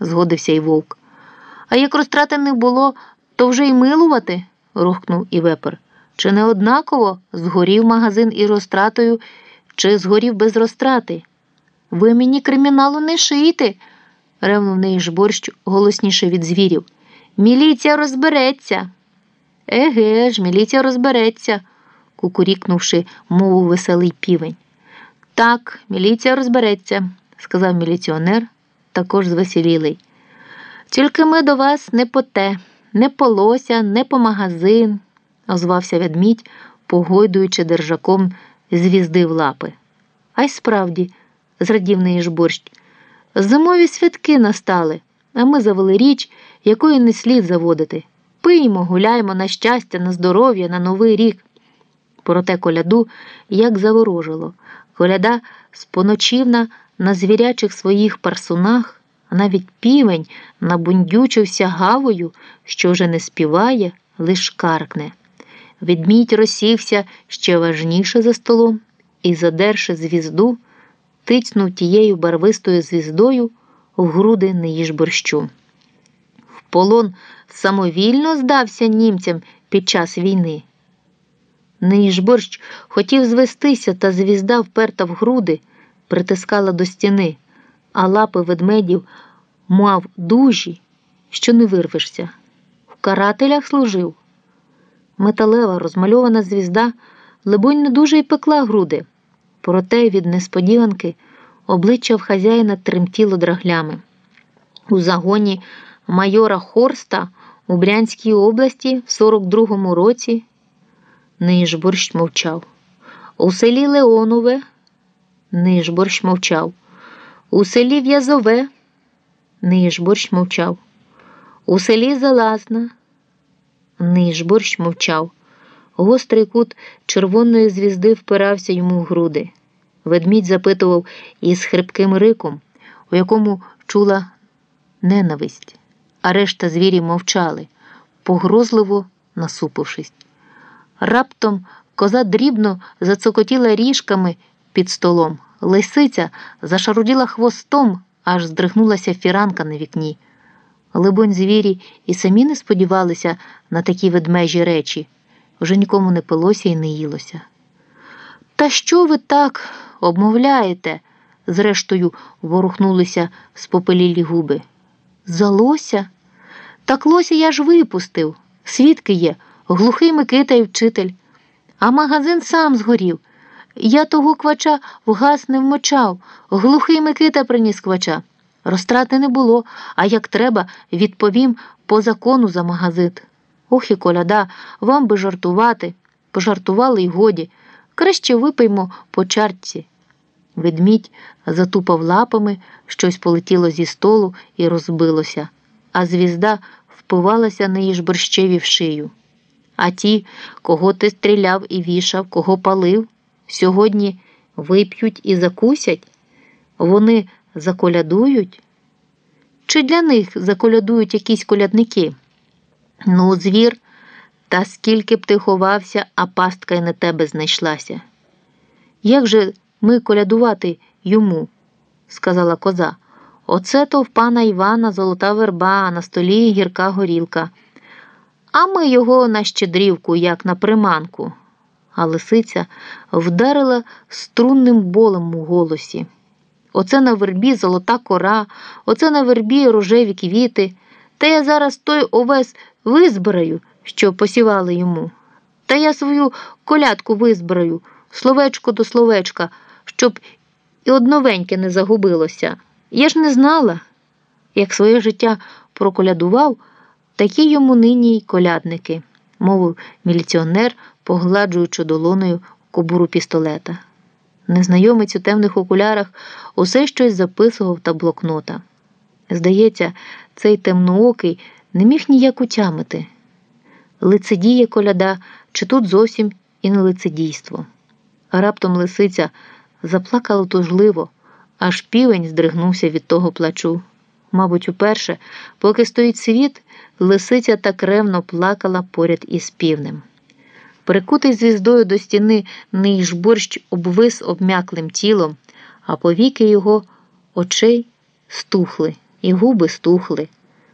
згодився й вовк. А як розтрати не було, то вже й милувати, рухнув і вепер. Чи не однаково згорів магазин і розтратою, чи згорів без розтрати? Ви мені криміналу не шийте, ревнув неї ж борщ голосніше від звірів. Міліція розбереться. Еге ж, міліція розбереться, кукурікнувши, мовив веселий півень. Так, міліція розбереться, сказав міліціонер, також звеселілий. Тільки ми до вас не по те, не по лося, не по магазин, озвався ведмідь, погойдуючи держаком звізди в лапи. А й справді, зрадів неї ж борщ, зимові святки настали, а ми завели річ, якої не слід заводити. Пиймо, гуляймо на щастя, на здоров'я, на новий рік. Проте коляду як заворожило. Коляда споночівна на звірячих своїх парсунах, а навіть півень набундючився гавою, що вже не співає, лиш каркне. Ведмідь розсівся ще важніше за столом і, задерши звізду, тицнув тією барвистою звіздою в груди неїж борщу. В полон самовільно здався німцям під час війни. Неїж хотів звестися, та звізда, вперта в груди, притискала до стіни, а лапи ведмедів мав дужі, що не вирвешся. В карателях служив. Металева розмальована звізда, либонь, не дуже й пекла груди, проте від несподіванки обличчя в хазяїна тремтіло драглями. У загоні майора Хорста у Брянській області в 42-му році. Нижборщ мовчав. У селі Леонове. Нижборщ мовчав. У селі В'язове. Нижборщ мовчав. У селі Залазна. Нижборщ мовчав. Гострий кут червоної звізди впирався йому в груди. Ведмідь запитував із хрипким риком, у якому чула ненависть, а решта звірів мовчали, погрозливо насупившись. Раптом коза дрібно зацокотіла ріжками під столом. Лисиця зашаруділа хвостом, аж здригнулася фіранка на вікні. Либонь, звірі і самі не сподівалися на такі ведмежі речі, вже нікому не пилося і не їлося. Та що ви так обмовляєте? зрештою ворухнулися спопелілі губи. За лося? Так лося я ж випустив. Свідки є, глухий Микита і вчитель. А магазин сам згорів. Я того квача в газ не вмочав. Глухий Микита приніс квача. Розтрати не було, а як треба, відповім по закону за магазин. Ох і коляда, вам би жартувати. Пожартували й годі. Краще випиймо по чарці. Ведмідь затупав лапами, щось полетіло зі столу і розбилося, а звізда впивалася на її борщеві в шию. А ті, кого ти стріляв і вішав, кого палив, сьогодні вип'ють і закусять, вони заколядують? Чи для них заколядують якісь колядники? Ну, звір, та скільки б ти ховався, а пастка й на тебе знайшлася. Як же ми колядувати йому? сказала коза. Оце то в пана Івана золота верба, а на столі гірка горілка. А ми його на щедрівку, як на приманку. А лисиця вдарила струнним болем у голосі. Оце на вербі золота кора, оце на вербі рожеві квіти. Та я зараз той овес визбираю, що посівали йому. Та я свою колядку визбираю, словечко до словечка, щоб і одновеньке не загубилося. Я ж не знала, як своє життя проколядував, такі йому нині й колядники, мовив міліціонер, погладжуючи долоною кобуру пістолета. Незнайомець у темних окулярах усе щось записував та блокнота. Здається, цей темноокий не міг ніяк утямити. Лицедіє коляда, чи тут зовсім і не лицедійство. Раптом лисиця заплакала тужливо, аж півень здригнувся від того плачу. Мабуть, уперше, поки стоїть світ, лисиця так ревно плакала поряд із півнем. Прикутий звіздою до стіни ниж борщ обвис обмяклим тілом, а повіки його очей стухли. і губи стухли.